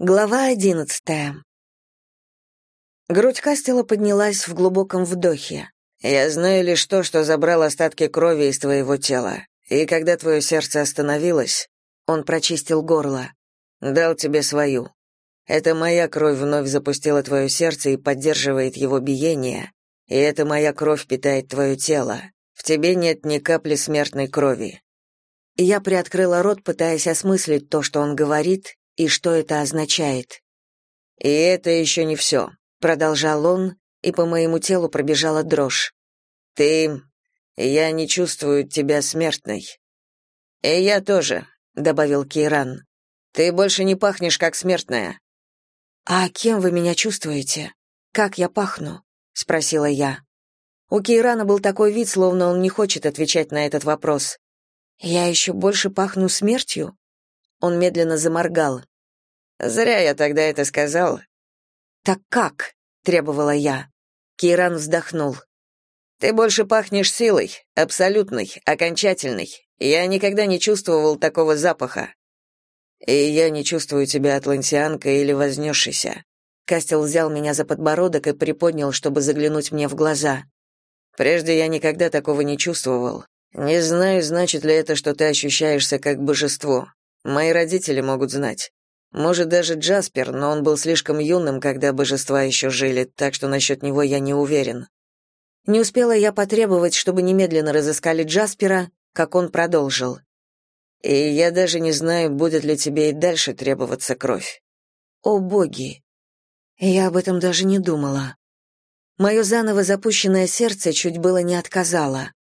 Глава одиннадцатая. Грудь Кастела поднялась в глубоком вдохе. «Я знаю лишь то, что забрал остатки крови из твоего тела. И когда твое сердце остановилось, он прочистил горло. Дал тебе свою. Это моя кровь вновь запустила твое сердце и поддерживает его биение, и это моя кровь питает твое тело. В тебе нет ни капли смертной крови». Я приоткрыла рот, пытаясь осмыслить то, что он говорит, и что это означает. «И это еще не все», — продолжал он, и по моему телу пробежала дрожь. «Ты... Я не чувствую тебя смертной». «И я тоже», — добавил Кейран. «Ты больше не пахнешь как смертная». «А кем вы меня чувствуете? Как я пахну?» — спросила я. У Кейрана был такой вид, словно он не хочет отвечать на этот вопрос. «Я еще больше пахну смертью?» Он медленно заморгал. «Зря я тогда это сказал». «Так как?» — требовала я. Кейран вздохнул. «Ты больше пахнешь силой, абсолютной, окончательной. Я никогда не чувствовал такого запаха». «И я не чувствую тебя атлантианкой или вознесшейся». Кастел взял меня за подбородок и приподнял, чтобы заглянуть мне в глаза. «Прежде я никогда такого не чувствовал. Не знаю, значит ли это, что ты ощущаешься как божество. Мои родители могут знать. Может, даже Джаспер, но он был слишком юным, когда божества еще жили, так что насчет него я не уверен. Не успела я потребовать, чтобы немедленно разыскали Джаспера, как он продолжил. И я даже не знаю, будет ли тебе и дальше требоваться кровь. О, боги! Я об этом даже не думала. Мое заново запущенное сердце чуть было не отказало.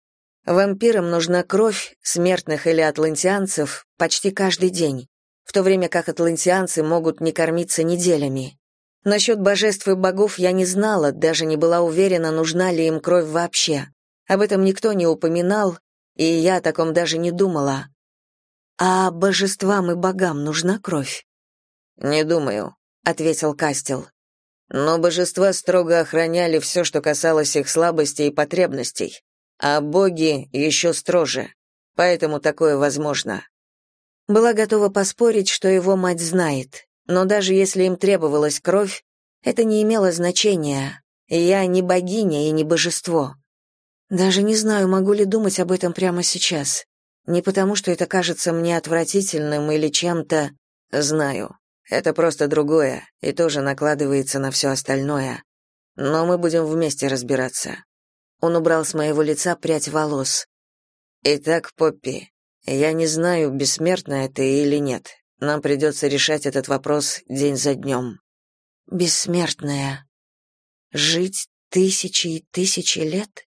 Вампирам нужна кровь, смертных или атлантианцев, почти каждый день, в то время как атлантианцы могут не кормиться неделями. Насчет божеств и богов я не знала, даже не была уверена, нужна ли им кровь вообще. Об этом никто не упоминал, и я о таком даже не думала. А божествам и богам нужна кровь? Не думаю, ответил Кастел. Но божества строго охраняли все, что касалось их слабостей и потребностей а боги еще строже. Поэтому такое возможно. Была готова поспорить, что его мать знает, но даже если им требовалась кровь, это не имело значения. Я не богиня и не божество. Даже не знаю, могу ли думать об этом прямо сейчас. Не потому, что это кажется мне отвратительным или чем-то... Знаю. Это просто другое, и тоже накладывается на все остальное. Но мы будем вместе разбираться. Он убрал с моего лица прядь волос. «Итак, Поппи, я не знаю, бессмертная ты или нет. Нам придется решать этот вопрос день за днем». «Бессмертная. Жить тысячи и тысячи лет?»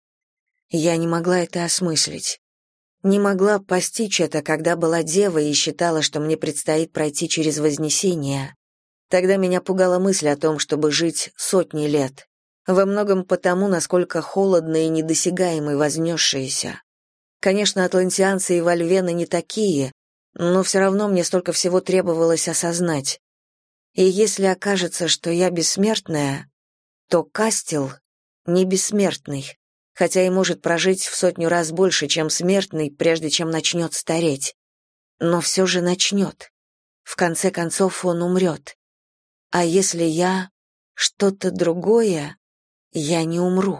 Я не могла это осмыслить. Не могла постичь это, когда была девой и считала, что мне предстоит пройти через Вознесение. Тогда меня пугала мысль о том, чтобы жить сотни лет во многом потому, насколько холодно и недосягаемы вознесшиеся. Конечно, атлантианцы и вольвены не такие, но все равно мне столько всего требовалось осознать. И если окажется, что я бессмертная, то Кастел не бессмертный, хотя и может прожить в сотню раз больше, чем смертный, прежде чем начнет стареть. Но все же начнет. В конце концов он умрет. А если я что-то другое, я не умру.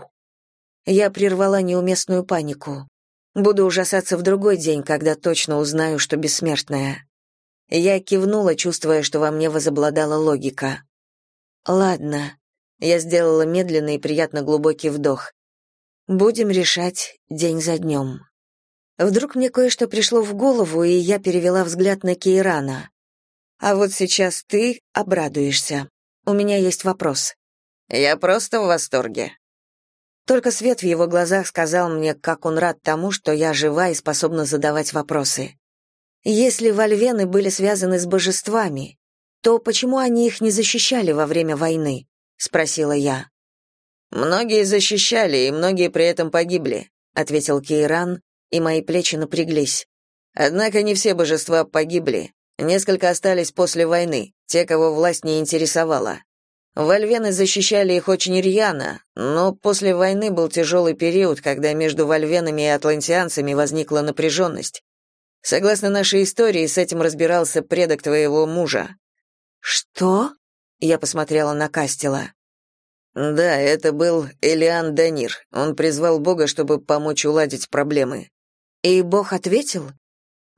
Я прервала неуместную панику. Буду ужасаться в другой день, когда точно узнаю, что бессмертная. Я кивнула, чувствуя, что во мне возобладала логика. Ладно. Я сделала медленный и приятно глубокий вдох. Будем решать день за днем. Вдруг мне кое-что пришло в голову, и я перевела взгляд на Кейрана. А вот сейчас ты обрадуешься. У меня есть вопрос. Я просто в восторге. Только свет в его глазах сказал мне, как он рад тому, что я жива и способна задавать вопросы. Если вольвены были связаны с божествами, то почему они их не защищали во время войны? спросила я. Многие защищали, и многие при этом погибли, ответил Кейран, и мои плечи напряглись. Однако не все божества погибли. Несколько остались после войны, те, кого власть не интересовала. Вольвены защищали их очень рьяно, но после войны был тяжелый период, когда между вольвенами и атлантианцами возникла напряженность. Согласно нашей истории, с этим разбирался предок твоего мужа. «Что?» — я посмотрела на Кастела. «Да, это был Элиан Данир. Он призвал Бога, чтобы помочь уладить проблемы». «И Бог ответил?»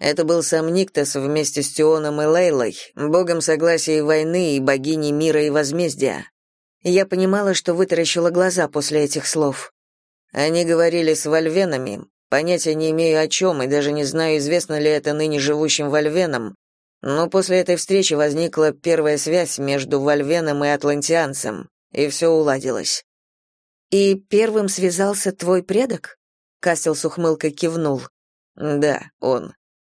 Это был сам Никтос вместе с Тионом и Лейлой, богом согласия и войны и богиней мира и возмездия. Я понимала, что вытаращила глаза после этих слов. Они говорили с вольвенами, понятия не имею о чем и даже не знаю, известно ли это ныне живущим вольвенам, но после этой встречи возникла первая связь между вольвеном и атлантианцем, и все уладилось. «И первым связался твой предок?» Кастел с ухмылкой кивнул. «Да, он».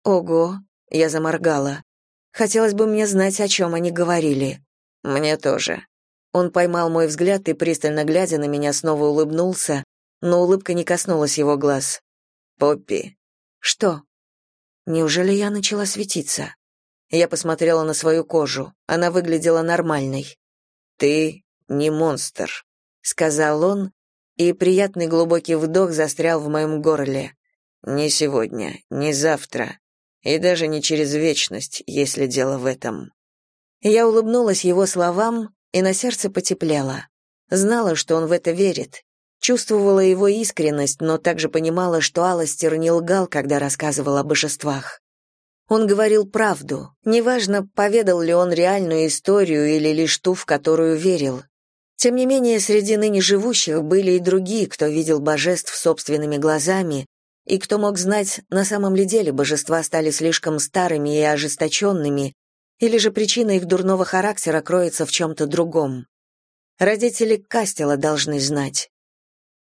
«Ого!» — я заморгала. «Хотелось бы мне знать, о чем они говорили». «Мне тоже». Он поймал мой взгляд и, пристально глядя на меня, снова улыбнулся, но улыбка не коснулась его глаз. «Поппи». «Что?» Неужели я начала светиться? Я посмотрела на свою кожу. Она выглядела нормальной. «Ты не монстр», — сказал он, и приятный глубокий вдох застрял в моем горле. «Не сегодня, не завтра и даже не через вечность, если дело в этом. Я улыбнулась его словам, и на сердце потеплело. Знала, что он в это верит. Чувствовала его искренность, но также понимала, что Аластер не лгал, когда рассказывал о божествах. Он говорил правду. Неважно, поведал ли он реальную историю или лишь ту, в которую верил. Тем не менее, среди ныне живущих были и другие, кто видел божеств собственными глазами и кто мог знать, на самом ли деле божества стали слишком старыми и ожесточенными, или же причина их дурного характера кроется в чем-то другом. Родители Кастела должны знать.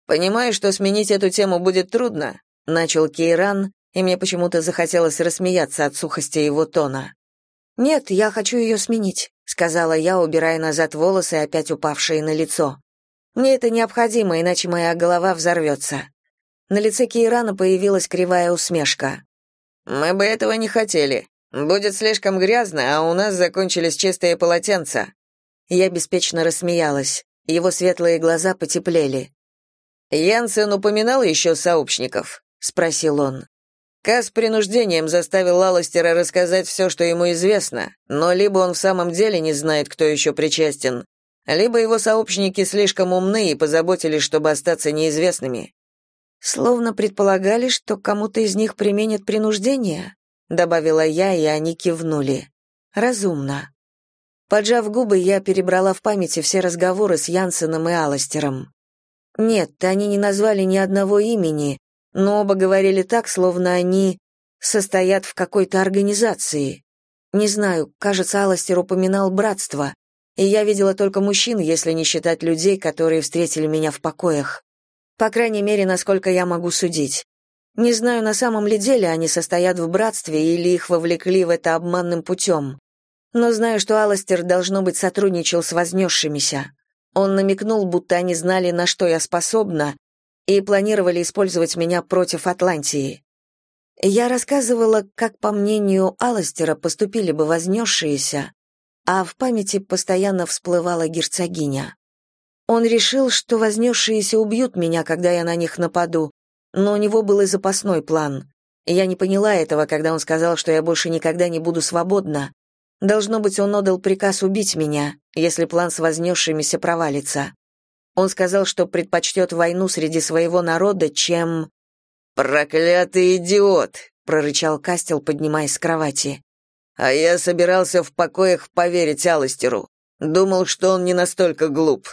«Понимаю, что сменить эту тему будет трудно», — начал Кейран, и мне почему-то захотелось рассмеяться от сухости его тона. «Нет, я хочу ее сменить», — сказала я, убирая назад волосы, опять упавшие на лицо. «Мне это необходимо, иначе моя голова взорвется». На лице Кейрана появилась кривая усмешка. «Мы бы этого не хотели. Будет слишком грязно, а у нас закончились чистые полотенца». Я беспечно рассмеялась. Его светлые глаза потеплели. «Янсен упоминал еще сообщников?» — спросил он. Кас принуждением заставил Лаластера рассказать все, что ему известно, но либо он в самом деле не знает, кто еще причастен, либо его сообщники слишком умны и позаботились, чтобы остаться неизвестными. Словно предполагали, что кому-то из них применят принуждение, добавила я, и они кивнули. Разумно. Поджав губы, я перебрала в памяти все разговоры с Янсеном и Аластером. Нет, они не назвали ни одного имени, но оба говорили так, словно они состоят в какой-то организации. Не знаю, кажется, Аластер упоминал братство, и я видела только мужчин, если не считать людей, которые встретили меня в покоях. По крайней мере, насколько я могу судить. Не знаю, на самом ли деле они состоят в братстве или их вовлекли в это обманным путем. Но знаю, что Аластер, должно быть, сотрудничал с вознесшимися. Он намекнул, будто они знали, на что я способна, и планировали использовать меня против Атлантии. Я рассказывала, как, по мнению Аластера, поступили бы вознесшиеся, а в памяти постоянно всплывала герцогиня. Он решил, что вознесшиеся убьют меня, когда я на них нападу, но у него был и запасной план. Я не поняла этого, когда он сказал, что я больше никогда не буду свободна. Должно быть, он отдал приказ убить меня, если план с вознесшимися провалится. Он сказал, что предпочтет войну среди своего народа, чем... «Проклятый идиот!» — прорычал Кастел, поднимаясь с кровати. «А я собирался в покоях поверить Аластеру. Думал, что он не настолько глуп.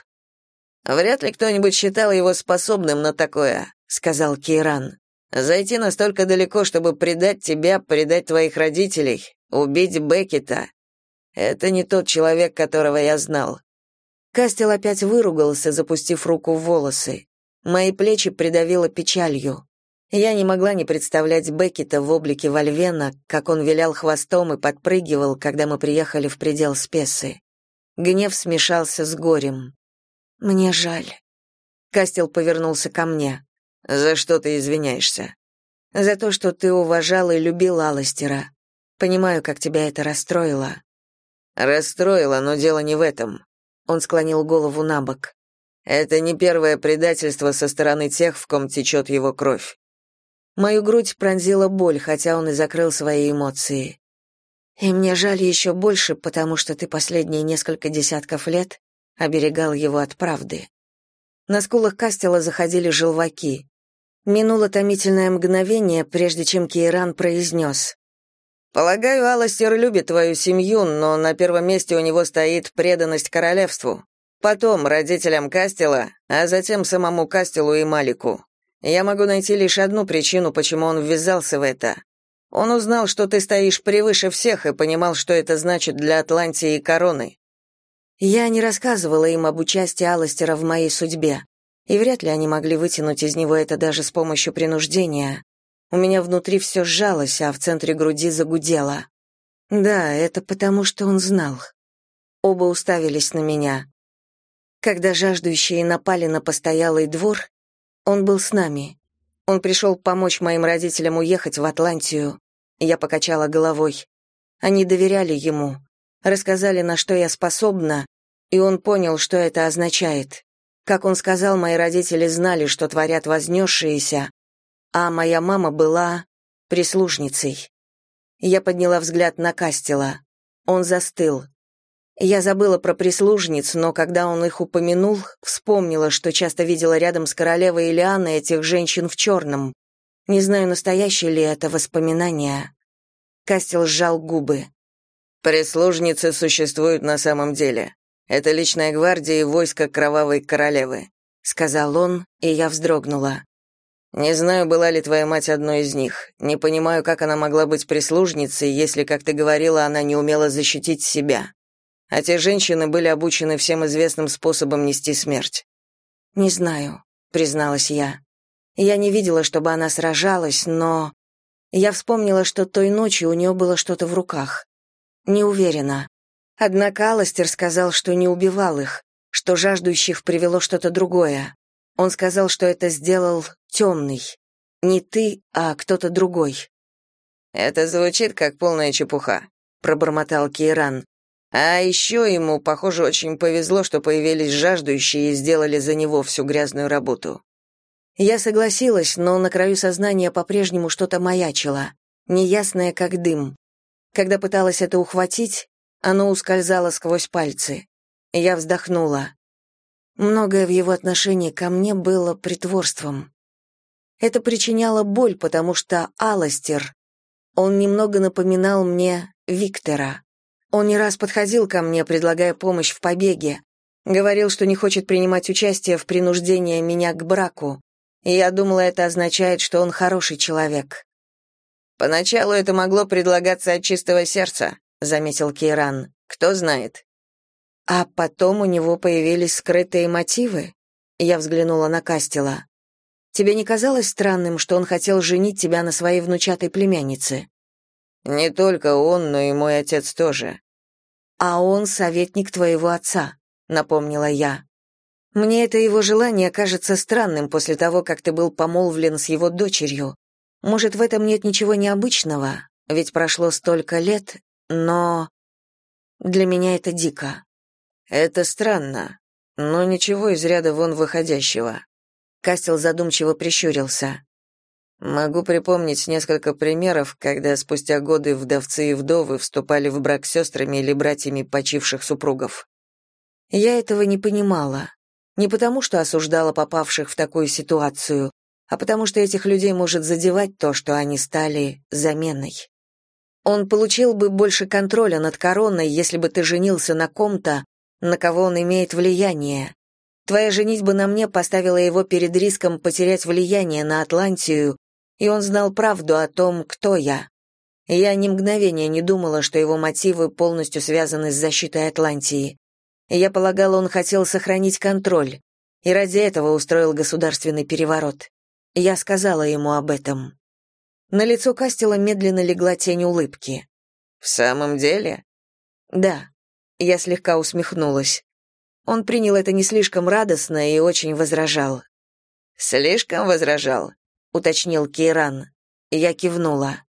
Вряд ли кто-нибудь считал его способным на такое, сказал Кейран. Зайти настолько далеко, чтобы предать тебя, предать твоих родителей, убить Беккета. Это не тот человек, которого я знал. Кастел опять выругался, запустив руку в волосы. Мои плечи придавило печалью. Я не могла не представлять Беккета в облике Вольвена, как он вилял хвостом и подпрыгивал, когда мы приехали в предел Спесы. Гнев смешался с горем. Мне жаль. Кастел повернулся ко мне. За что ты извиняешься? За то, что ты уважал и любил Аластера. Понимаю, как тебя это расстроило. Расстроило, но дело не в этом. Он склонил голову на бок. Это не первое предательство со стороны тех, в ком течет его кровь. Мою грудь пронзила боль, хотя он и закрыл свои эмоции. И мне жаль еще больше, потому что ты последние несколько десятков лет оберегал его от правды. На скулах Кастела заходили желваки. Минуло томительное мгновение, прежде чем Кейран произнес. «Полагаю, Аластер любит твою семью, но на первом месте у него стоит преданность королевству. Потом родителям Кастела, а затем самому Кастелу и Малику. Я могу найти лишь одну причину, почему он ввязался в это. Он узнал, что ты стоишь превыше всех и понимал, что это значит для Атлантии и короны. Я не рассказывала им об участии Алластера в моей судьбе, и вряд ли они могли вытянуть из него это даже с помощью принуждения. У меня внутри все сжалось, а в центре груди загудело. Да, это потому, что он знал. Оба уставились на меня. Когда жаждущие напали на постоялый двор, он был с нами. Он пришел помочь моим родителям уехать в Атлантию. Я покачала головой. Они доверяли ему, рассказали, на что я способна, и он понял, что это означает. Как он сказал, мои родители знали, что творят вознесшиеся, а моя мама была прислужницей. Я подняла взгляд на Кастела. Он застыл. Я забыла про прислужниц, но когда он их упомянул, вспомнила, что часто видела рядом с королевой Илианой этих женщин в черном. Не знаю, настоящее ли это воспоминание. Кастел сжал губы. «Прислужницы существуют на самом деле. Это личная гвардия и войско кровавой королевы», — сказал он, и я вздрогнула. «Не знаю, была ли твоя мать одной из них. Не понимаю, как она могла быть прислужницей, если, как ты говорила, она не умела защитить себя. А те женщины были обучены всем известным способом нести смерть. Не знаю, призналась я. Я не видела, чтобы она сражалась, но я вспомнила, что той ночью у нее было что-то в руках. Не уверена. Однако Аластер сказал, что не убивал их, что жаждущих привело что-то другое. Он сказал, что это сделал темный. Не ты, а кто-то другой. Это звучит как полная чепуха, пробормотал Кейран. А еще ему, похоже, очень повезло, что появились жаждущие и сделали за него всю грязную работу. Я согласилась, но на краю сознания по-прежнему что-то маячило, неясное как дым. Когда пыталась это ухватить, оно ускользало сквозь пальцы. Я вздохнула. Многое в его отношении ко мне было притворством. Это причиняло боль, потому что Аластер, он немного напоминал мне Виктора. Он не раз подходил ко мне, предлагая помощь в побеге. Говорил, что не хочет принимать участие в принуждении меня к браку. Я думала, это означает, что он хороший человек. «Поначалу это могло предлагаться от чистого сердца», — заметил Кейран. «Кто знает». А потом у него появились скрытые мотивы. Я взглянула на Кастела. Тебе не казалось странным, что он хотел женить тебя на своей внучатой племяннице? Не только он, но и мой отец тоже. «А он советник твоего отца», — напомнила я. «Мне это его желание кажется странным после того, как ты был помолвлен с его дочерью. Может, в этом нет ничего необычного, ведь прошло столько лет, но... Для меня это дико». «Это странно, но ничего из ряда вон выходящего». Кастел задумчиво прищурился. Могу припомнить несколько примеров, когда спустя годы вдовцы и вдовы вступали в брак с сестрами или братьями почивших супругов. Я этого не понимала. Не потому, что осуждала попавших в такую ситуацию, а потому что этих людей может задевать то, что они стали заменой. Он получил бы больше контроля над короной, если бы ты женился на ком-то, на кого он имеет влияние. Твоя женитьба на мне поставила его перед риском потерять влияние на Атлантию и он знал правду о том, кто я. Я ни мгновения не думала, что его мотивы полностью связаны с защитой Атлантии. Я полагала, он хотел сохранить контроль, и ради этого устроил государственный переворот. Я сказала ему об этом. На лицо Кастела медленно легла тень улыбки. «В самом деле?» «Да». Я слегка усмехнулась. Он принял это не слишком радостно и очень возражал. «Слишком возражал?» уточнил Кейран. Я кивнула.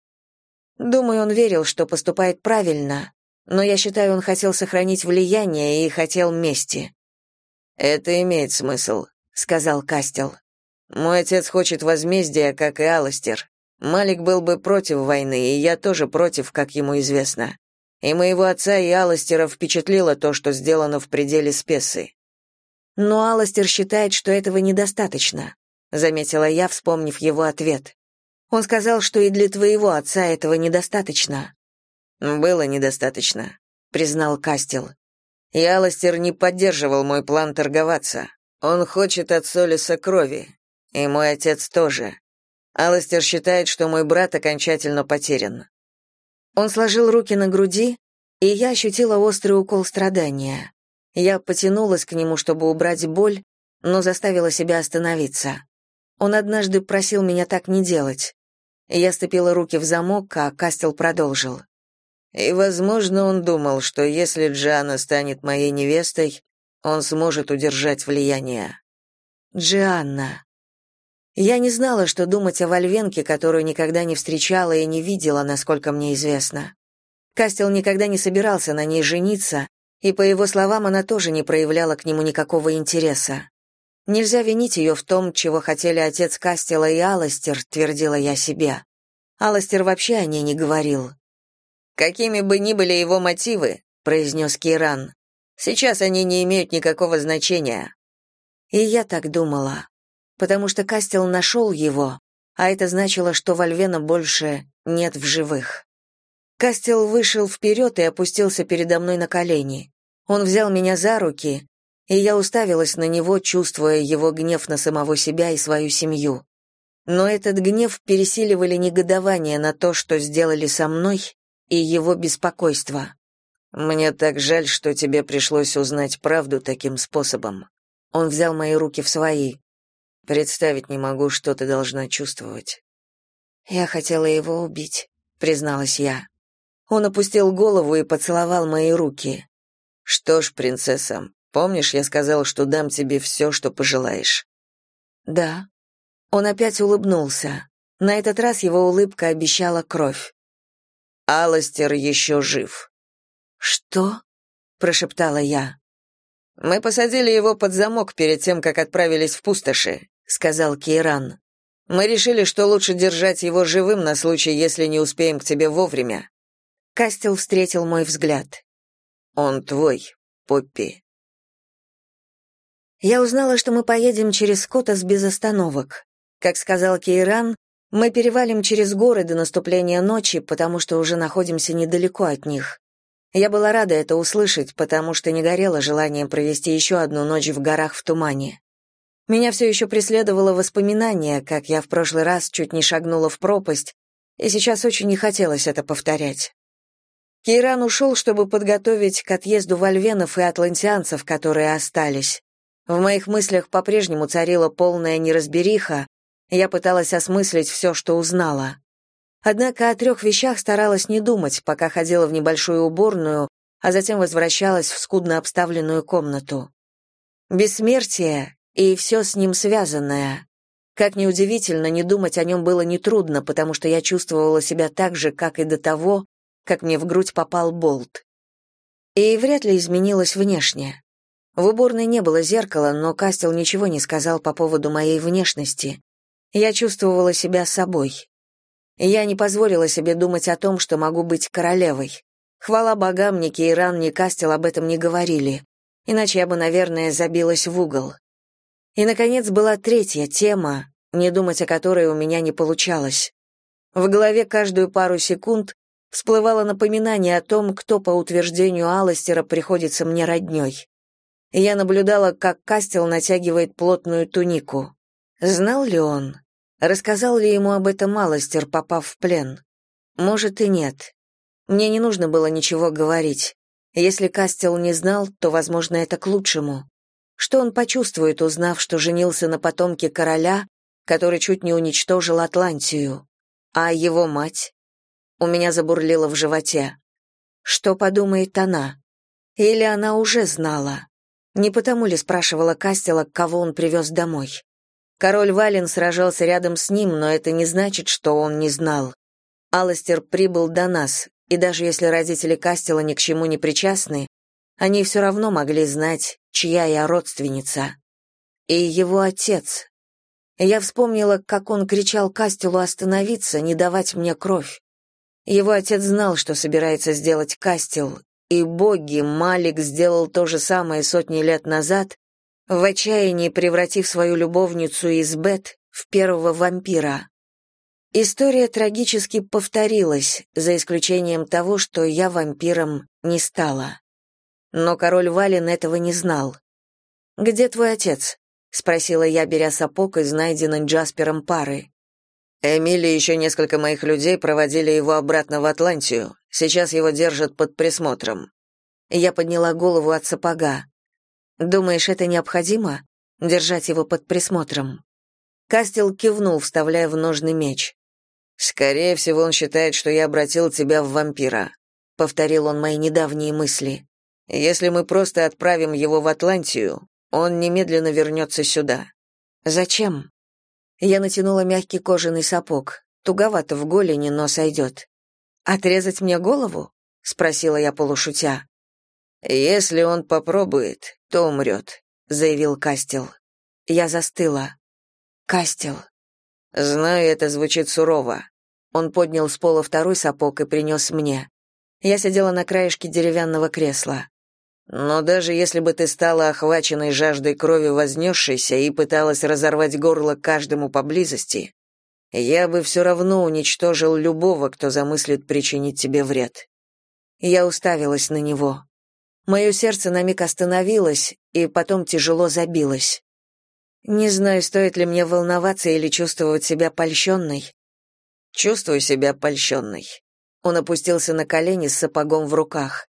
Думаю, он верил, что поступает правильно, но я считаю, он хотел сохранить влияние и хотел мести. Это имеет смысл, сказал Кастел. Мой отец хочет возмездия, как и Аластер. Малик был бы против войны, и я тоже против, как ему известно. И моего отца и Аластера впечатлило то, что сделано в пределе спесы. Но Аластер считает, что этого недостаточно, заметила я, вспомнив его ответ. Он сказал, что и для твоего отца этого недостаточно. Было недостаточно, признал Кастел. И Аластер не поддерживал мой план торговаться. Он хочет от Солиса крови. И мой отец тоже. Аластер считает, что мой брат окончательно потерян. Он сложил руки на груди, и я ощутила острый укол страдания. Я потянулась к нему, чтобы убрать боль, но заставила себя остановиться. Он однажды просил меня так не делать. Я сцепила руки в замок, а Кастел продолжил. И, возможно, он думал, что если Джана станет моей невестой, он сможет удержать влияние. Джианна. Я не знала, что думать о Вольвенке, которую никогда не встречала и не видела, насколько мне известно. Кастел никогда не собирался на ней жениться, и, по его словам, она тоже не проявляла к нему никакого интереса. Нельзя винить ее в том, чего хотели отец Кастела и Аластер, твердила я себе. Аластер вообще о ней не говорил. «Какими бы ни были его мотивы», — произнес Кейран, «сейчас они не имеют никакого значения». И я так думала, потому что Кастел нашел его, а это значило, что Вольвена больше нет в живых. Кастел вышел вперед и опустился передо мной на колени. Он взял меня за руки, и я уставилась на него, чувствуя его гнев на самого себя и свою семью. Но этот гнев пересиливали негодование на то, что сделали со мной, и его беспокойство. «Мне так жаль, что тебе пришлось узнать правду таким способом». Он взял мои руки в свои. «Представить не могу, что ты должна чувствовать». «Я хотела его убить», — призналась я. Он опустил голову и поцеловал мои руки. Что ж, принцесса, помнишь, я сказал, что дам тебе все, что пожелаешь? Да. Он опять улыбнулся. На этот раз его улыбка обещала кровь. Аластер еще жив. Что? прошептала я. Мы посадили его под замок перед тем, как отправились в пустоши, сказал Кейран. Мы решили, что лучше держать его живым на случай, если не успеем к тебе вовремя. Кастел встретил мой взгляд. Он твой, Поппи. Я узнала, что мы поедем через Скотас без остановок. Как сказал Кейран, мы перевалим через горы до наступления ночи, потому что уже находимся недалеко от них. Я была рада это услышать, потому что не горело желанием провести еще одну ночь в горах в тумане. Меня все еще преследовало воспоминание, как я в прошлый раз чуть не шагнула в пропасть, и сейчас очень не хотелось это повторять. Кейран ушел, чтобы подготовить к отъезду вольвенов и атлантианцев, которые остались. В моих мыслях по-прежнему царила полная неразбериха, я пыталась осмыслить все, что узнала. Однако о трех вещах старалась не думать, пока ходила в небольшую уборную, а затем возвращалась в скудно обставленную комнату. Бессмертие и все с ним связанное. Как ни удивительно, не думать о нем было нетрудно, потому что я чувствовала себя так же, как и до того, как мне в грудь попал болт. И вряд ли изменилась внешне. В уборной не было зеркала, но Кастел ничего не сказал по поводу моей внешности. Я чувствовала себя собой. Я не позволила себе думать о том, что могу быть королевой. Хвала богам, ни Кейран, ни Кастел об этом не говорили. Иначе я бы, наверное, забилась в угол. И, наконец, была третья тема, не думать о которой у меня не получалось. В голове каждую пару секунд всплывало напоминание о том, кто, по утверждению Алластера, приходится мне роднёй. Я наблюдала, как Кастел натягивает плотную тунику. Знал ли он? Рассказал ли ему об этом Алластер, попав в плен? Может и нет. Мне не нужно было ничего говорить. Если Кастел не знал, то, возможно, это к лучшему. Что он почувствует, узнав, что женился на потомке короля, который чуть не уничтожил Атлантию? А его мать? У меня забурлило в животе. Что подумает она? Или она уже знала? Не потому ли спрашивала Кастела, кого он привез домой? Король Вален сражался рядом с ним, но это не значит, что он не знал. Аластер прибыл до нас, и даже если родители Кастела ни к чему не причастны, они все равно могли знать, чья я родственница. И его отец. Я вспомнила, как он кричал Кастелу остановиться, не давать мне кровь. Его отец знал, что собирается сделать Кастел, и боги Малик сделал то же самое сотни лет назад, в отчаянии превратив свою любовницу из Бет в первого вампира. История трагически повторилась, за исключением того, что я вампиром не стала. Но король Вален этого не знал. «Где твой отец?» — спросила я, беря сапог из найденной Джаспером пары. Эмили и еще несколько моих людей проводили его обратно в Атлантию. Сейчас его держат под присмотром. Я подняла голову от сапога. «Думаешь, это необходимо? Держать его под присмотром?» Кастел кивнул, вставляя в ножный меч. «Скорее всего, он считает, что я обратил тебя в вампира», — повторил он мои недавние мысли. Если мы просто отправим его в Атлантию, он немедленно вернется сюда. Зачем? Я натянула мягкий кожаный сапог. Туговато в голени, но сойдет. Отрезать мне голову? спросила я полушутя. Если он попробует, то умрет», — заявил Кастел. Я застыла. Кастел. Знаю, это звучит сурово. Он поднял с пола второй сапог и принес мне. Я сидела на краешке деревянного кресла. Но даже если бы ты стала охваченной жаждой крови вознесшейся и пыталась разорвать горло каждому поблизости, я бы все равно уничтожил любого, кто замыслит причинить тебе вред. Я уставилась на него. Мое сердце на миг остановилось и потом тяжело забилось. Не знаю, стоит ли мне волноваться или чувствовать себя польщенной. Чувствую себя польщенной. Он опустился на колени с сапогом в руках.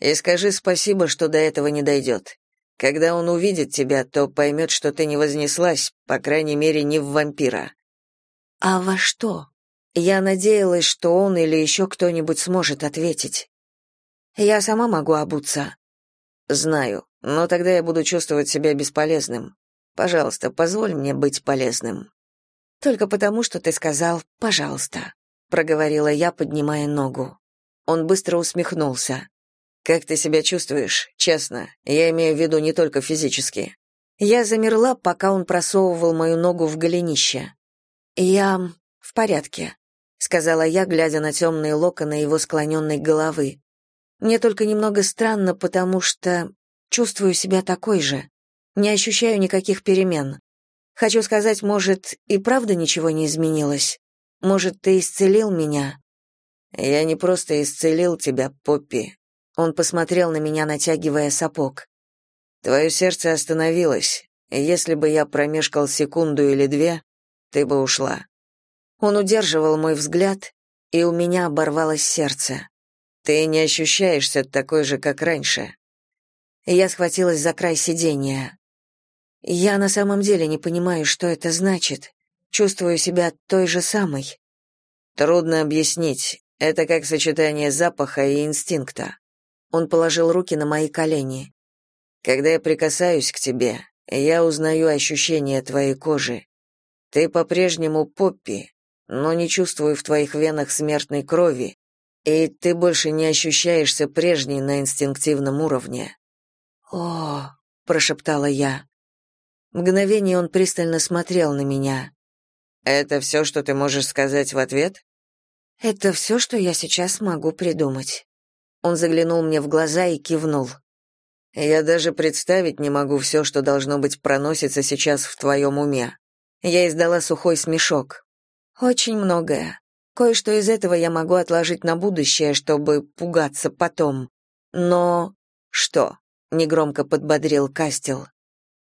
И скажи спасибо, что до этого не дойдет. Когда он увидит тебя, то поймет, что ты не вознеслась, по крайней мере, не в вампира. А во что? Я надеялась, что он или еще кто-нибудь сможет ответить. Я сама могу обуться. Знаю, но тогда я буду чувствовать себя бесполезным. Пожалуйста, позволь мне быть полезным. Только потому, что ты сказал «пожалуйста», проговорила я, поднимая ногу. Он быстро усмехнулся. Как ты себя чувствуешь? Честно, я имею в виду не только физически. Я замерла, пока он просовывал мою ногу в голенище. Я в порядке, сказала я, глядя на темные локоны его склоненной головы. Мне только немного странно, потому что чувствую себя такой же. Не ощущаю никаких перемен. Хочу сказать, может, и правда ничего не изменилось? Может, ты исцелил меня? Я не просто исцелил тебя, Поппи, он посмотрел на меня, натягивая сапог. Твое сердце остановилось. Если бы я промешкал секунду или две, ты бы ушла. Он удерживал мой взгляд, и у меня оборвалось сердце. Ты не ощущаешься такой же, как раньше. Я схватилась за край сиденья. Я на самом деле не понимаю, что это значит. Чувствую себя той же самой. Трудно объяснить. Это как сочетание запаха и инстинкта. Он положил руки на мои колени. Когда я прикасаюсь к тебе, я узнаю ощущение твоей кожи. Ты по-прежнему Поппи, но не чувствую в твоих венах смертной крови, и ты больше не ощущаешься прежней на инстинктивном уровне. О, прошептала я. Мгновение он пристально смотрел на меня. Это все, что ты можешь сказать в ответ? Это все, что я сейчас могу придумать. Он заглянул мне в глаза и кивнул. Я даже представить не могу все, что должно быть проносится сейчас в твоем уме. Я издала сухой смешок. Очень многое. Кое-что из этого я могу отложить на будущее, чтобы пугаться потом. Но что? негромко подбодрил Кастел.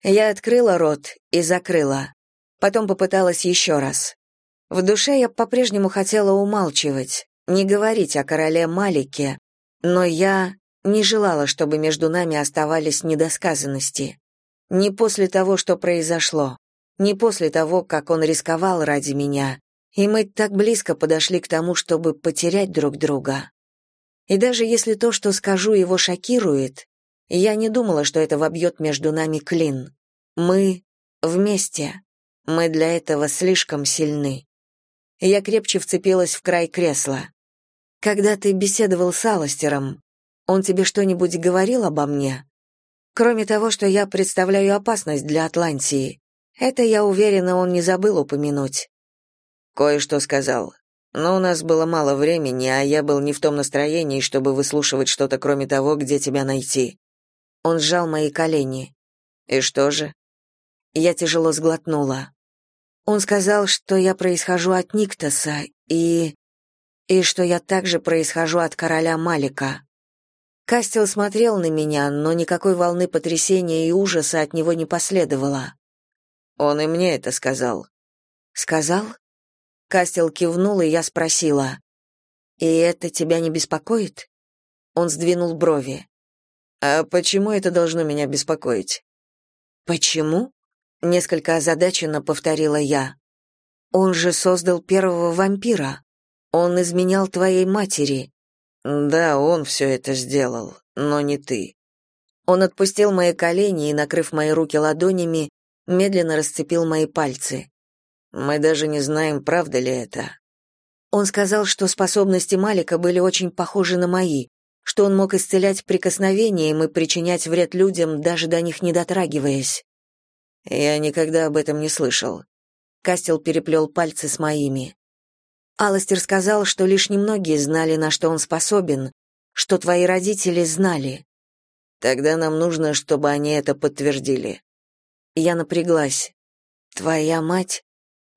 Я открыла рот и закрыла. Потом попыталась еще раз. В душе я по-прежнему хотела умалчивать, не говорить о короле Малике, но я не желала, чтобы между нами оставались недосказанности. Не после того, что произошло, не после того, как он рисковал ради меня, и мы так близко подошли к тому, чтобы потерять друг друга. И даже если то, что скажу, его шокирует, я не думала, что это вобьет между нами клин. Мы вместе. Мы для этого слишком сильны. Я крепче вцепилась в край кресла. Когда ты беседовал с Аластером, он тебе что-нибудь говорил обо мне? Кроме того, что я представляю опасность для Атлантии. Это, я уверена, он не забыл упомянуть. Кое-что сказал. Но у нас было мало времени, а я был не в том настроении, чтобы выслушивать что-то кроме того, где тебя найти. Он сжал мои колени. И что же? Я тяжело сглотнула. Он сказал, что я происхожу от Никтоса и... и что я также происхожу от короля Малика. Кастел смотрел на меня, но никакой волны потрясения и ужаса от него не последовало. Он и мне это сказал. Сказал? Кастел кивнул, и я спросила. «И это тебя не беспокоит?» Он сдвинул брови. «А почему это должно меня беспокоить?» «Почему?» — несколько озадаченно повторила я. «Он же создал первого вампира. Он изменял твоей матери». «Да, он все это сделал, но не ты». Он отпустил мои колени и, накрыв мои руки ладонями, медленно расцепил мои пальцы. Мы даже не знаем, правда ли это. Он сказал, что способности Малика были очень похожи на мои, что он мог исцелять прикосновением и причинять вред людям, даже до них не дотрагиваясь. Я никогда об этом не слышал. Кастел переплел пальцы с моими. Аластер сказал, что лишь немногие знали, на что он способен, что твои родители знали. Тогда нам нужно, чтобы они это подтвердили. Я напряглась. Твоя мать?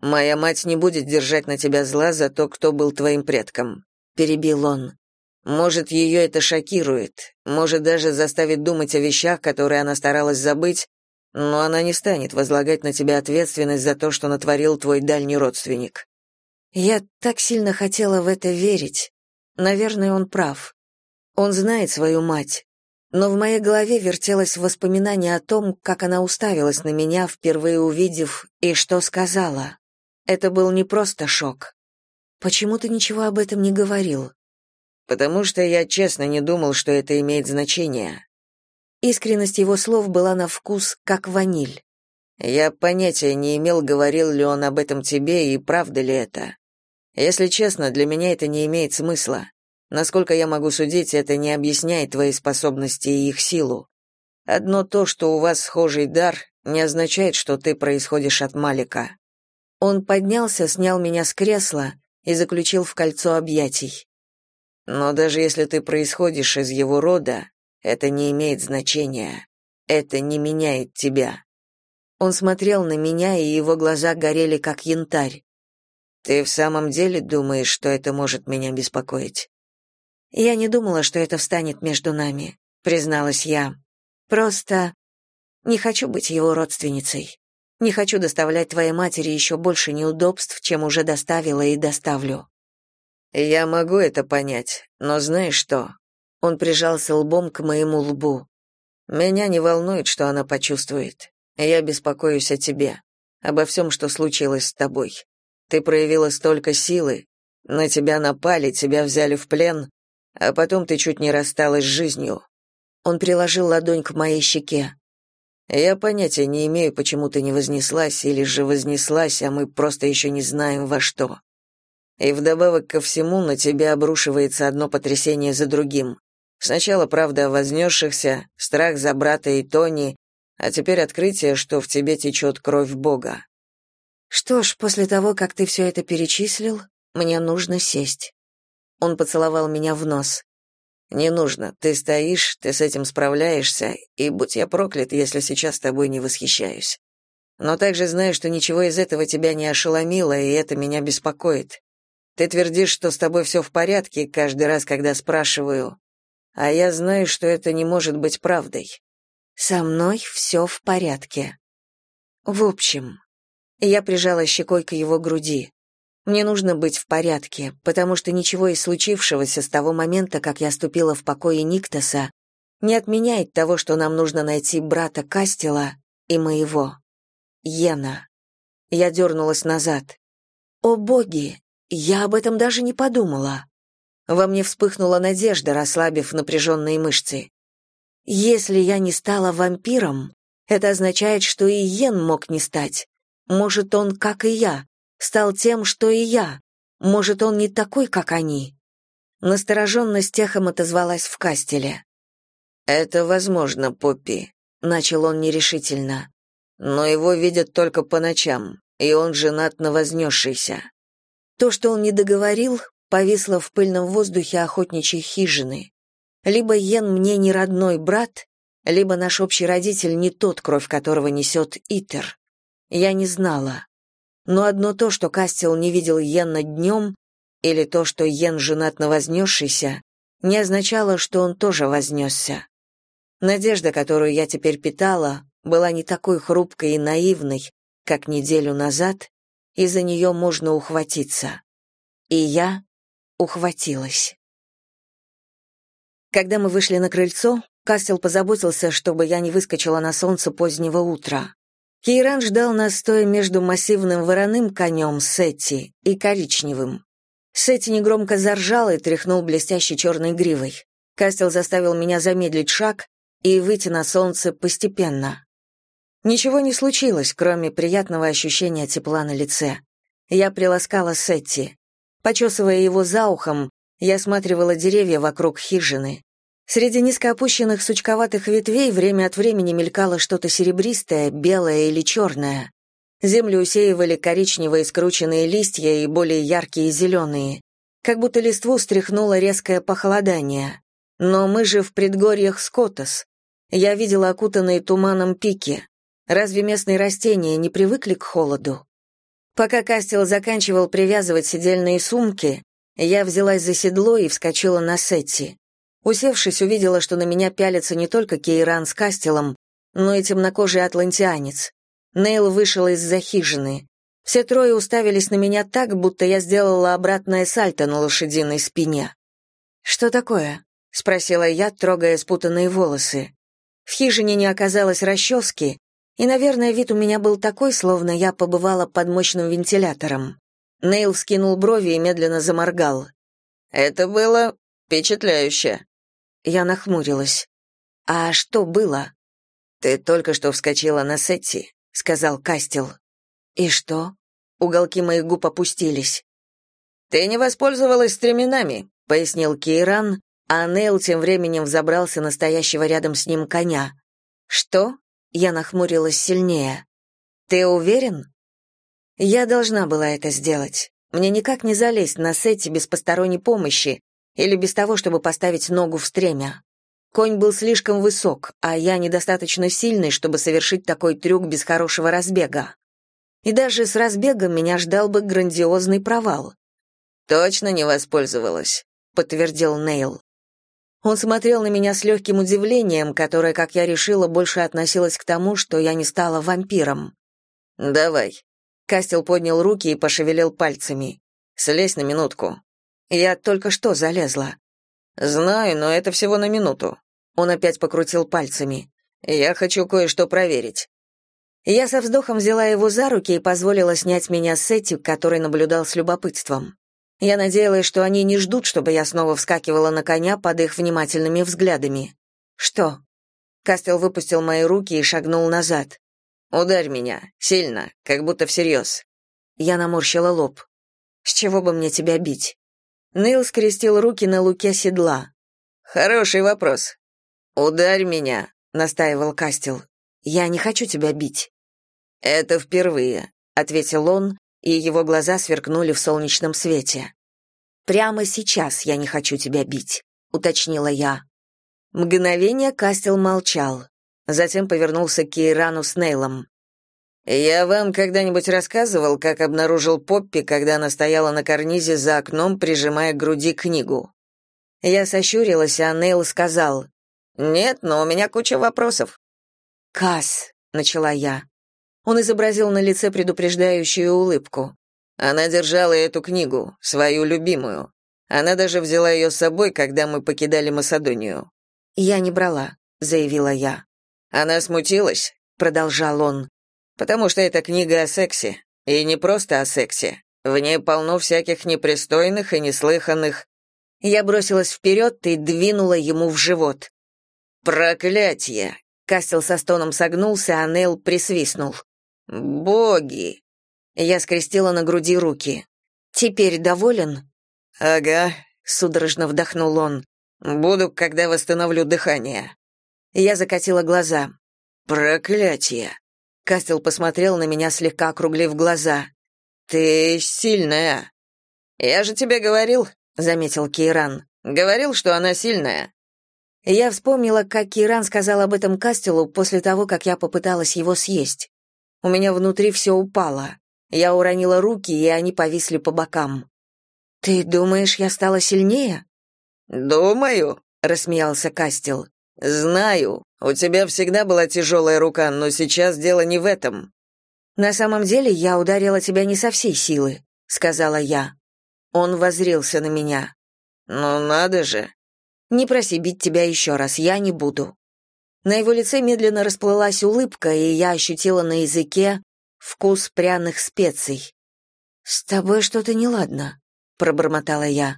Моя мать не будет держать на тебя зла за то, кто был твоим предком, перебил он. Может, ее это шокирует, может даже заставит думать о вещах, которые она старалась забыть, но она не станет возлагать на тебя ответственность за то, что натворил твой дальний родственник. Я так сильно хотела в это верить. Наверное, он прав. Он знает свою мать. Но в моей голове вертелось воспоминание о том, как она уставилась на меня, впервые увидев, и что сказала. Это был не просто шок. Почему ты ничего об этом не говорил? Потому что я честно не думал, что это имеет значение. Искренность его слов была на вкус как ваниль. Я понятия не имел, говорил ли он об этом тебе и правда ли это. Если честно, для меня это не имеет смысла. Насколько я могу судить, это не объясняет твои способности и их силу. Одно то, что у вас схожий дар, не означает, что ты происходишь от Малика. Он поднялся, снял меня с кресла и заключил в кольцо объятий. Но даже если ты происходишь из его рода, это не имеет значения. Это не меняет тебя. Он смотрел на меня, и его глаза горели как янтарь. Ты в самом деле думаешь, что это может меня беспокоить? Я не думала, что это встанет между нами, призналась я. Просто не хочу быть его родственницей. Не хочу доставлять твоей матери еще больше неудобств, чем уже доставила и доставлю. Я могу это понять, но знаешь что? Он прижался лбом к моему лбу. Меня не волнует, что она почувствует. Я беспокоюсь о тебе, обо всем, что случилось с тобой. Ты проявила столько силы, на тебя напали, тебя взяли в плен, а потом ты чуть не рассталась с жизнью. Он приложил ладонь к моей щеке. Я понятия не имею, почему ты не вознеслась или же вознеслась, а мы просто еще не знаем во что. И вдобавок ко всему на тебя обрушивается одно потрясение за другим. Сначала правда о вознесшихся, страх за брата и Тони, а теперь открытие, что в тебе течет кровь Бога. Что ж, после того, как ты все это перечислил, мне нужно сесть. Он поцеловал меня в нос. Не нужно. Ты стоишь, ты с этим справляешься, и будь я проклят, если сейчас тобой не восхищаюсь. Но также знаю, что ничего из этого тебя не ошеломило, и это меня беспокоит. Ты твердишь, что с тобой все в порядке каждый раз, когда спрашиваю, а я знаю, что это не может быть правдой. Со мной все в порядке. В общем, я прижала щекой к его груди. Мне нужно быть в порядке, потому что ничего из случившегося с того момента, как я ступила в покои Никтоса, не отменяет того, что нам нужно найти брата Кастела и моего. Йена. Я дернулась назад. О боги, я об этом даже не подумала. Во мне вспыхнула надежда, расслабив напряженные мышцы. Если я не стала вампиром, это означает, что и Йен мог не стать. Может, он, как и я, стал тем, что и я. Может, он не такой, как они. Настороженность эхом отозвалась в кастеле. «Это возможно, Поппи», — начал он нерешительно. «Но его видят только по ночам, и он женат на вознесшейся». То, что он не договорил, повисло в пыльном воздухе охотничьей хижины. Либо Йен мне не родной брат, либо наш общий родитель не тот, кровь которого несет Итер. Я не знала. Но одно то, что Кастел не видел Йена днем, или то, что Йен женат на вознесшейся, не означало, что он тоже вознесся. Надежда, которую я теперь питала, была не такой хрупкой и наивной, как неделю назад, и за нее можно ухватиться. И я ухватилась. Когда мы вышли на крыльцо, Кастел позаботился, чтобы я не выскочила на солнце позднего утра. Кейран ждал нас, стоя между массивным вороным конем Сетти и коричневым. Сетти негромко заржал и тряхнул блестящей черной гривой. Кастел заставил меня замедлить шаг и выйти на солнце постепенно. Ничего не случилось, кроме приятного ощущения тепла на лице. Я приласкала Сетти. Почесывая его за ухом, я осматривала деревья вокруг хижины. Среди низкоопущенных сучковатых ветвей время от времени мелькало что-то серебристое, белое или черное. Землю усеивали коричневые скрученные листья и более яркие зеленые. Как будто листву стряхнуло резкое похолодание. Но мы же в предгорьях Скотос. Я видела окутанные туманом пики. Разве местные растения не привыкли к холоду? Пока Кастел заканчивал привязывать сидельные сумки, я взялась за седло и вскочила на Сетти. Усевшись, увидела, что на меня пялится не только Кейран с Кастелом, но и темнокожий атлантианец. Нейл вышел из-за хижины. Все трое уставились на меня так, будто я сделала обратное сальто на лошадиной спине. «Что такое?» — спросила я, трогая спутанные волосы. В хижине не оказалось расчески, и, наверное, вид у меня был такой, словно я побывала под мощным вентилятором. Нейл вскинул брови и медленно заморгал. «Это было впечатляюще». Я нахмурилась. «А что было?» «Ты только что вскочила на Сетти», — сказал Кастел. «И что?» Уголки моих губ опустились. «Ты не воспользовалась стременами», — пояснил Кейран, а Нейл тем временем взобрался на стоящего рядом с ним коня. «Что?» — я нахмурилась сильнее. «Ты уверен?» Я должна была это сделать. Мне никак не залезть на сете без посторонней помощи или без того, чтобы поставить ногу в стремя. Конь был слишком высок, а я недостаточно сильный, чтобы совершить такой трюк без хорошего разбега. И даже с разбегом меня ждал бы грандиозный провал. «Точно не воспользовалась», — подтвердил Нейл. Он смотрел на меня с легким удивлением, которое, как я решила, больше относилось к тому, что я не стала вампиром. «Давай». Кастел поднял руки и пошевелил пальцами. «Слезь на минутку». Я только что залезла. Знаю, но это всего на минуту. Он опять покрутил пальцами. Я хочу кое-что проверить. Я со вздохом взяла его за руки и позволила снять меня с Эти, который наблюдал с любопытством. Я надеялась, что они не ждут, чтобы я снова вскакивала на коня под их внимательными взглядами. Что? Кастел выпустил мои руки и шагнул назад. Ударь меня, сильно, как будто всерьез». Я наморщила лоб. С чего бы мне тебя бить? Нейл скрестил руки на луке седла. «Хороший вопрос. Ударь меня», — настаивал Кастел. «Я не хочу тебя бить». «Это впервые», — ответил он, и его глаза сверкнули в солнечном свете. «Прямо сейчас я не хочу тебя бить», — уточнила я. Мгновение Кастел молчал. Затем повернулся к Кейрану с Нейлом. «Я вам когда-нибудь рассказывал, как обнаружил Поппи, когда она стояла на карнизе за окном, прижимая к груди книгу?» Я сощурилась, а Нейл сказал, «Нет, но у меня куча вопросов». «Касс», — начала я. Он изобразил на лице предупреждающую улыбку. Она держала эту книгу, свою любимую. Она даже взяла ее с собой, когда мы покидали Масадонию. «Я не брала», — заявила я. «Она смутилась», — продолжал он потому что это книга о сексе, и не просто о сексе. В ней полно всяких непристойных и неслыханных. Я бросилась вперед и двинула ему в живот. Проклятье! Кастел со стоном согнулся, а Нейл присвистнул. Боги! Я скрестила на груди руки. Теперь доволен? Ага, судорожно вдохнул он. Буду, когда восстановлю дыхание. Я закатила глаза. Проклятье! Кастел посмотрел на меня, слегка округлив глаза. «Ты сильная». «Я же тебе говорил», — заметил Кейран. «Говорил, что она сильная». Я вспомнила, как Кейран сказал об этом Кастелу после того, как я попыталась его съесть. У меня внутри все упало. Я уронила руки, и они повисли по бокам. «Ты думаешь, я стала сильнее?» «Думаю», — рассмеялся Кастел. «Знаю. У тебя всегда была тяжелая рука, но сейчас дело не в этом». «На самом деле я ударила тебя не со всей силы», — сказала я. Он возрился на меня. «Ну надо же!» «Не проси бить тебя еще раз, я не буду». На его лице медленно расплылась улыбка, и я ощутила на языке вкус пряных специй. «С тобой что-то неладно», — пробормотала я.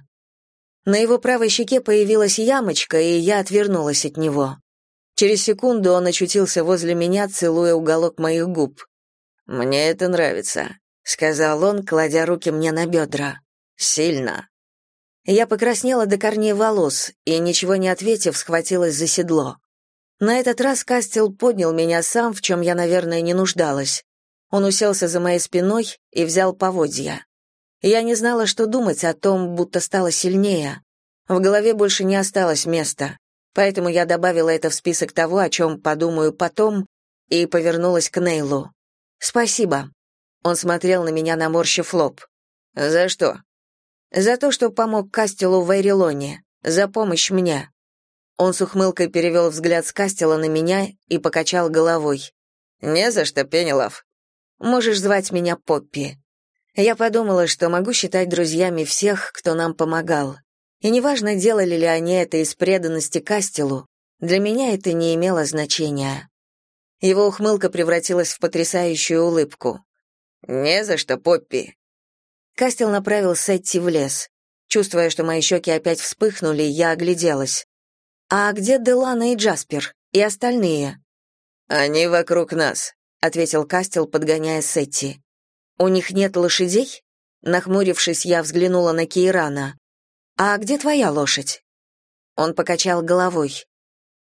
На его правой щеке появилась ямочка, и я отвернулась от него. Через секунду он очутился возле меня, целуя уголок моих губ. «Мне это нравится», — сказал он, кладя руки мне на бедра. Сильно. Я покраснела до корней волос и, ничего не ответив, схватилась за седло. На этот раз Кастел поднял меня сам, в чем я, наверное, не нуждалась. Он уселся за моей спиной и взял поводья. Я не знала, что думать о том, будто стала сильнее. В голове больше не осталось места, поэтому я добавила это в список того, о чем подумаю потом, и повернулась к Нейлу. «Спасибо». Он смотрел на меня, наморщив лоб. «За что?» За то, что помог Кастелу в Айрелоне. За помощь мне. Он с ухмылкой перевел взгляд с Кастела на меня и покачал головой. «Не за что, Пенелов. Можешь звать меня Поппи». Я подумала, что могу считать друзьями всех, кто нам помогал. И неважно, делали ли они это из преданности Кастелу, для меня это не имело значения. Его ухмылка превратилась в потрясающую улыбку. «Не за что, Поппи. Кастел направил Сетти в лес. Чувствуя, что мои щеки опять вспыхнули, я огляделась. «А где Делана и Джаспер? И остальные?» «Они вокруг нас», — ответил Кастел, подгоняя Сетти. «У них нет лошадей?» Нахмурившись, я взглянула на Кейрана. «А где твоя лошадь?» Он покачал головой.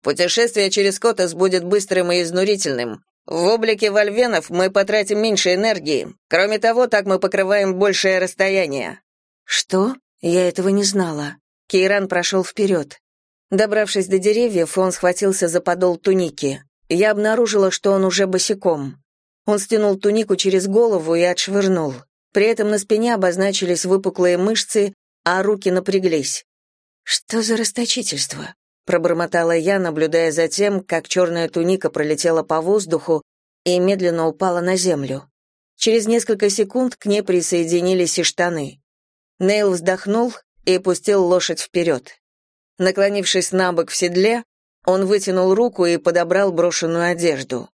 «Путешествие через Котос будет быстрым и изнурительным. В облике вольвенов мы потратим меньше энергии. Кроме того, так мы покрываем большее расстояние. Что? Я этого не знала. Кейран прошел вперед. Добравшись до деревьев, он схватился за подол туники. Я обнаружила, что он уже босиком. Он стянул тунику через голову и отшвырнул. При этом на спине обозначились выпуклые мышцы, а руки напряглись. Что за расточительство? пробормотала я, наблюдая за тем, как черная туника пролетела по воздуху и медленно упала на землю. Через несколько секунд к ней присоединились и штаны. Нейл вздохнул и пустил лошадь вперед. Наклонившись на бок в седле, он вытянул руку и подобрал брошенную одежду.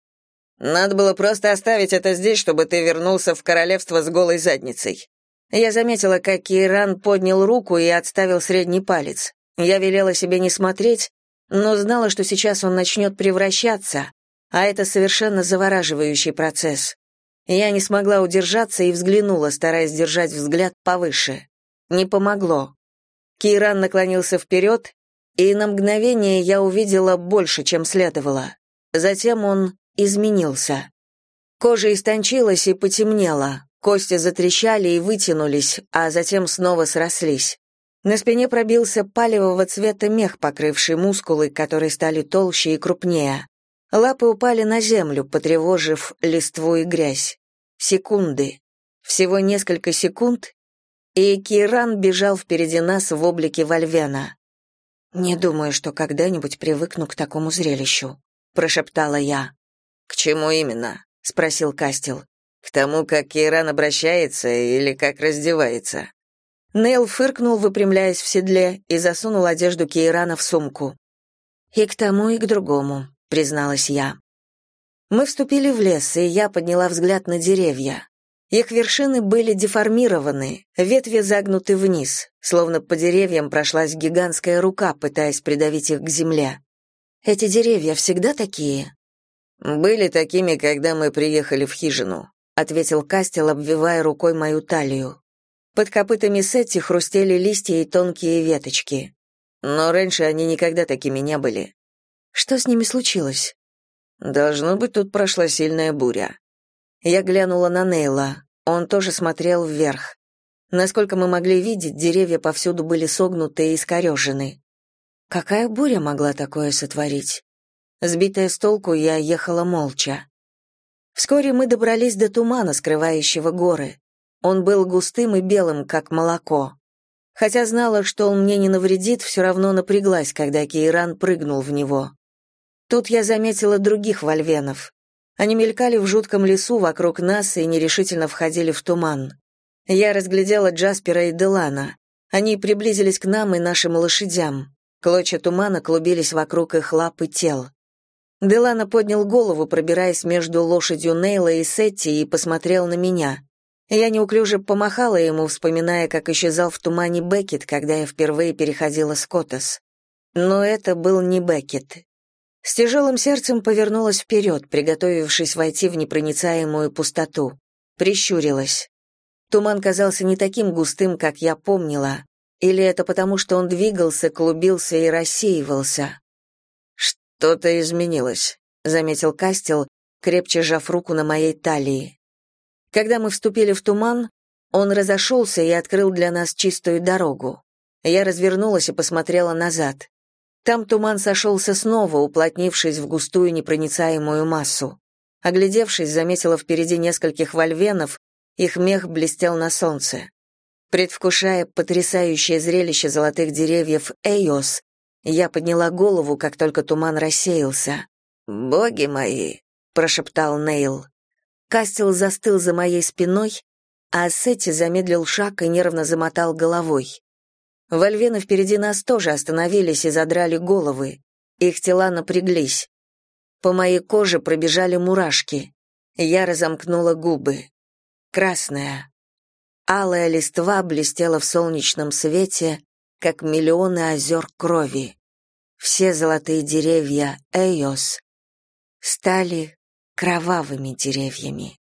«Надо было просто оставить это здесь, чтобы ты вернулся в королевство с голой задницей». Я заметила, как Кейран поднял руку и отставил средний палец. Я велела себе не смотреть, но знала, что сейчас он начнет превращаться, а это совершенно завораживающий процесс. Я не смогла удержаться и взглянула, стараясь держать взгляд повыше. Не помогло. Кейран наклонился вперед, и на мгновение я увидела больше, чем следовало. Затем он изменился. Кожа истончилась и потемнела, кости затрещали и вытянулись, а затем снова срослись. На спине пробился палевого цвета мех, покрывший мускулы, которые стали толще и крупнее. Лапы упали на землю, потревожив листву и грязь. Секунды. Всего несколько секунд, и Киран бежал впереди нас в облике Вольвена. «Не думаю, что когда-нибудь привыкну к такому зрелищу», — прошептала я. «К чему именно?» — спросил Кастел. «К тому, как Киран обращается или как раздевается?» Нейл фыркнул, выпрямляясь в седле, и засунул одежду Кейрана в сумку. «И к тому, и к другому», — призналась я. Мы вступили в лес, и я подняла взгляд на деревья. Их вершины были деформированы, ветви загнуты вниз, словно по деревьям прошлась гигантская рука, пытаясь придавить их к земле. Эти деревья всегда такие? Были такими, когда мы приехали в хижину, ответил Кастел, обвивая рукой мою талию. Под копытами Сетти хрустели листья и тонкие веточки. Но раньше они никогда такими не были. Что с ними случилось? Должно быть, тут прошла сильная буря. Я глянула на Нейла. Он тоже смотрел вверх. Насколько мы могли видеть, деревья повсюду были согнуты и искорежены. Какая буря могла такое сотворить? Сбитая с толку, я ехала молча. Вскоре мы добрались до тумана, скрывающего горы. Он был густым и белым, как молоко. Хотя знала, что он мне не навредит, все равно напряглась, когда Кейран прыгнул в него. Тут я заметила других вольвенов. Они мелькали в жутком лесу вокруг нас и нерешительно входили в туман. Я разглядела Джаспера и Делана. Они приблизились к нам и нашим лошадям. Клочья тумана клубились вокруг их лап и тел. Делана поднял голову, пробираясь между лошадью Нейла и Сетти, и посмотрел на меня. Я неуклюже помахала ему, вспоминая, как исчезал в тумане Беккет, когда я впервые переходила с. Но это был не Беккет. С тяжелым сердцем повернулась вперед, приготовившись войти в непроницаемую пустоту. Прищурилась. Туман казался не таким густым, как я помнила. Или это потому, что он двигался, клубился и рассеивался? «Что-то изменилось», — заметил Кастел, крепче сжав руку на моей талии. Когда мы вступили в туман, он разошелся и открыл для нас чистую дорогу. Я развернулась и посмотрела назад. Там туман сошелся снова, уплотнившись в густую непроницаемую массу. Оглядевшись, заметила впереди нескольких вольвенов, их мех блестел на солнце. Предвкушая потрясающее зрелище золотых деревьев Эйос, я подняла голову, как только туман рассеялся. «Боги мои!» — прошептал Нейл. Кастел застыл за моей спиной, а Сетти замедлил шаг и нервно замотал головой. Вольвены впереди нас тоже остановились и задрали головы. Их тела напряглись. По моей коже пробежали мурашки. Я разомкнула губы красная. Алая листва блестела в солнечном свете, как миллионы озер крови. Все золотые деревья Эйос стали кровавыми деревьями.